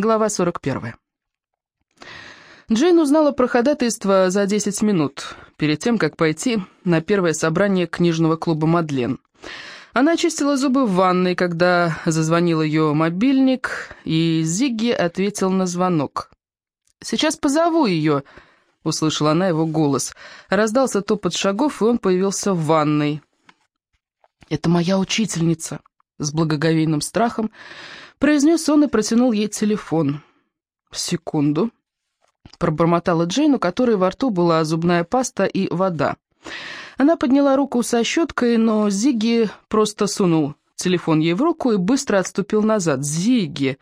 Глава 41. Джейн узнала про ходатайство за 10 минут, перед тем, как пойти на первое собрание книжного клуба «Мадлен». Она очистила зубы в ванной, когда зазвонил ее мобильник, и Зигги ответил на звонок. «Сейчас позову ее», — услышала она его голос. Раздался топот шагов, и он появился в ванной. «Это моя учительница», — с благоговейным страхом произнес он и протянул ей телефон. «Секунду», — пробормотала Джейн, у которой во рту была зубная паста и вода. Она подняла руку со щеткой, но Зиги просто сунул телефон ей в руку и быстро отступил назад. «Зиги!»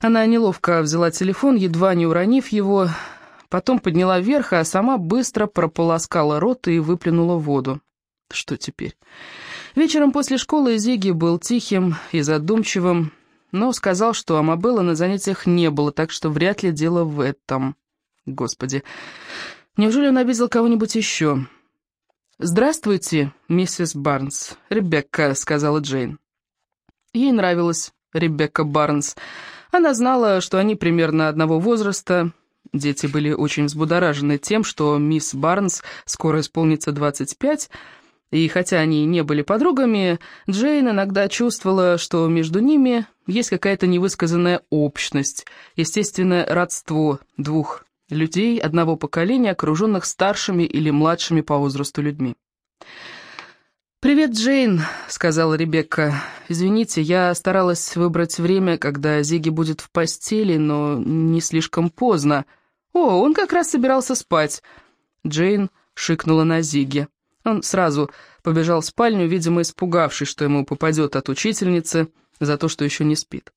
Она неловко взяла телефон, едва не уронив его, потом подняла вверх, а сама быстро прополоскала рот и выплюнула воду. Что теперь? Вечером после школы Зиги был тихим и задумчивым, но сказал, что Амабелла на занятиях не было, так что вряд ли дело в этом. Господи, неужели он обидел кого-нибудь еще? «Здравствуйте, миссис Барнс. Ребекка», — сказала Джейн. Ей нравилась Ребекка Барнс. Она знала, что они примерно одного возраста. Дети были очень взбудоражены тем, что мисс Барнс скоро исполнится 25, и хотя они не были подругами, Джейн иногда чувствовала, что между ними есть какая-то невысказанная общность, естественное родство двух людей одного поколения, окруженных старшими или младшими по возрасту людьми. «Привет, Джейн», — сказала Ребекка. «Извините, я старалась выбрать время, когда Зиги будет в постели, но не слишком поздно. О, он как раз собирался спать». Джейн шикнула на Зиги. Он сразу побежал в спальню, видимо, испугавшись, что ему попадет от учительницы за то, что еще не спит.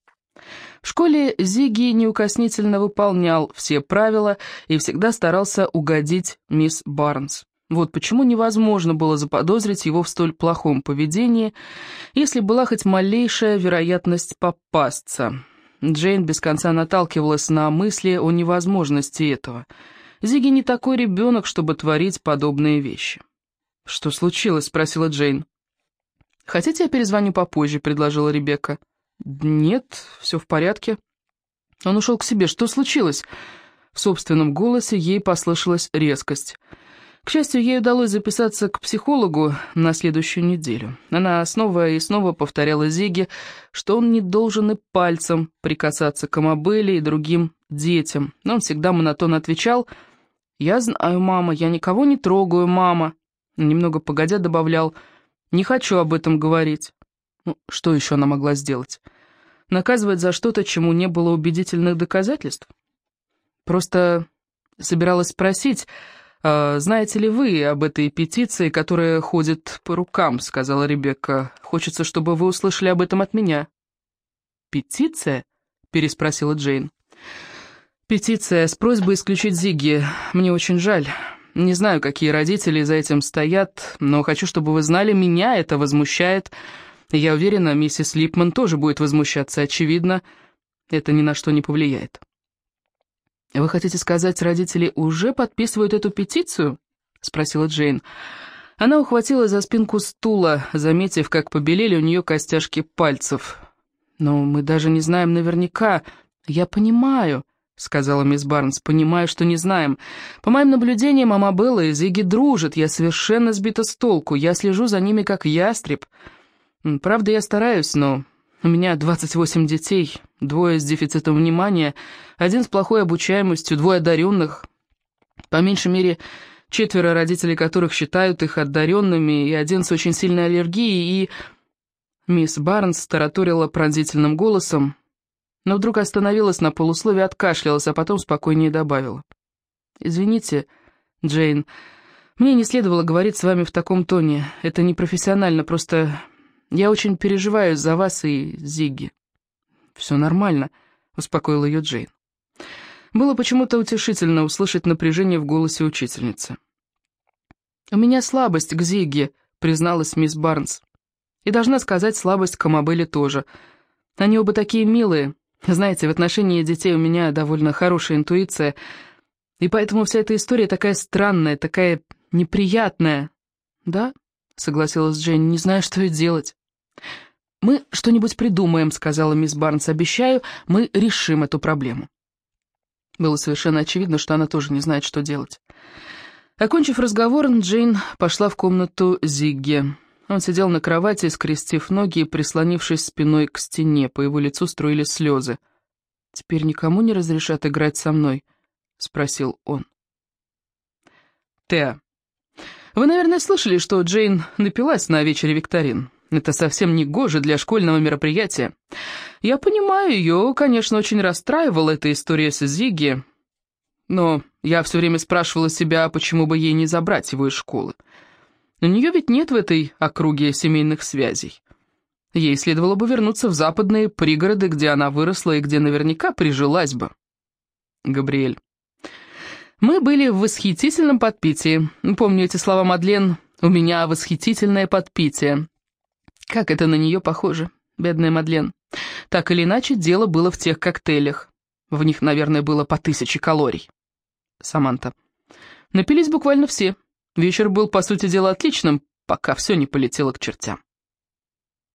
В школе Зиги неукоснительно выполнял все правила и всегда старался угодить мисс Барнс. Вот почему невозможно было заподозрить его в столь плохом поведении, если была хоть малейшая вероятность попасться. Джейн без конца наталкивалась на мысли о невозможности этого. Зиги не такой ребенок, чтобы творить подобные вещи. «Что случилось?» — спросила Джейн. «Хотите, я перезвоню попозже?» — предложила Ребекка. «Нет, все в порядке». Он ушел к себе. «Что случилось?» В собственном голосе ей послышалась резкость. К счастью, ей удалось записаться к психологу на следующую неделю. Она снова и снова повторяла Зиге, что он не должен и пальцем прикасаться к Амабелле и другим детям. Но он всегда монотонно отвечал «Я знаю, мама, я никого не трогаю, мама». Немного погодя добавлял «Не хочу об этом говорить». Ну, что еще она могла сделать? Наказывать за что-то, чему не было убедительных доказательств? Просто собиралась спросить, а, «Знаете ли вы об этой петиции, которая ходит по рукам?» — сказала Ребекка. «Хочется, чтобы вы услышали об этом от меня». «Петиция?» — переспросила Джейн. «Петиция с просьбой исключить Зигги. Мне очень жаль. Не знаю, какие родители за этим стоят, но хочу, чтобы вы знали, меня это возмущает. Я уверена, миссис Липман тоже будет возмущаться. Очевидно, это ни на что не повлияет. «Вы хотите сказать, родители уже подписывают эту петицию?» — спросила Джейн. Она ухватила за спинку стула, заметив, как побелели у нее костяшки пальцев. «Но мы даже не знаем наверняка. Я понимаю», — сказала мисс Барнс. «Понимаю, что не знаем. По моим наблюдениям, Амабелла и Зиги дружат. Я совершенно сбита с толку. Я слежу за ними, как ястреб. Правда, я стараюсь, но у меня 28 детей, двое с дефицитом внимания, один с плохой обучаемостью, двое одаренных. По меньшей мере, четверо родителей которых считают их одаренными, и один с очень сильной аллергией, и... Мисс Барнс тараторила пронзительным голосом, но вдруг остановилась на полуслове, откашлялась, а потом спокойнее добавила. «Извините, Джейн, мне не следовало говорить с вами в таком тоне. Это непрофессионально, просто я очень переживаю за вас и Зигги». «Все нормально», — успокоила ее Джейн. Было почему-то утешительно услышать напряжение в голосе учительницы. «У меня слабость к Зигге», — призналась мисс Барнс. «И должна сказать, слабость к Амабелле тоже. Они оба такие милые. Знаете, в отношении детей у меня довольно хорошая интуиция, и поэтому вся эта история такая странная, такая неприятная». «Да?» — согласилась Джейн, — «не знаю, что и делать». «Мы что-нибудь придумаем», — сказала мисс Барнс. «Обещаю, мы решим эту проблему». Было совершенно очевидно, что она тоже не знает, что делать. Окончив разговор, Джейн пошла в комнату Зигги. Он сидел на кровати, скрестив ноги и прислонившись спиной к стене. По его лицу струились слезы. «Теперь никому не разрешат играть со мной?» — спросил он. «Теа, вы, наверное, слышали, что Джейн напилась на вечере викторин. Это совсем не гоже для школьного мероприятия. Я понимаю, ее, конечно, очень расстраивала эта история с Зиги, но я все время спрашивала себя, почему бы ей не забрать его из школы. У нее ведь нет в этой округе семейных связей. Ей следовало бы вернуться в западные пригороды, где она выросла и где наверняка прижилась бы. Габриэль. Мы были в восхитительном подпитии. Помню эти слова Мадлен «У меня восхитительное подпитие». Как это на нее похоже, бедная Мадлен. Так или иначе, дело было в тех коктейлях. В них, наверное, было по тысяче калорий. Саманта. Напились буквально все. Вечер был, по сути дела, отличным, пока все не полетело к чертям.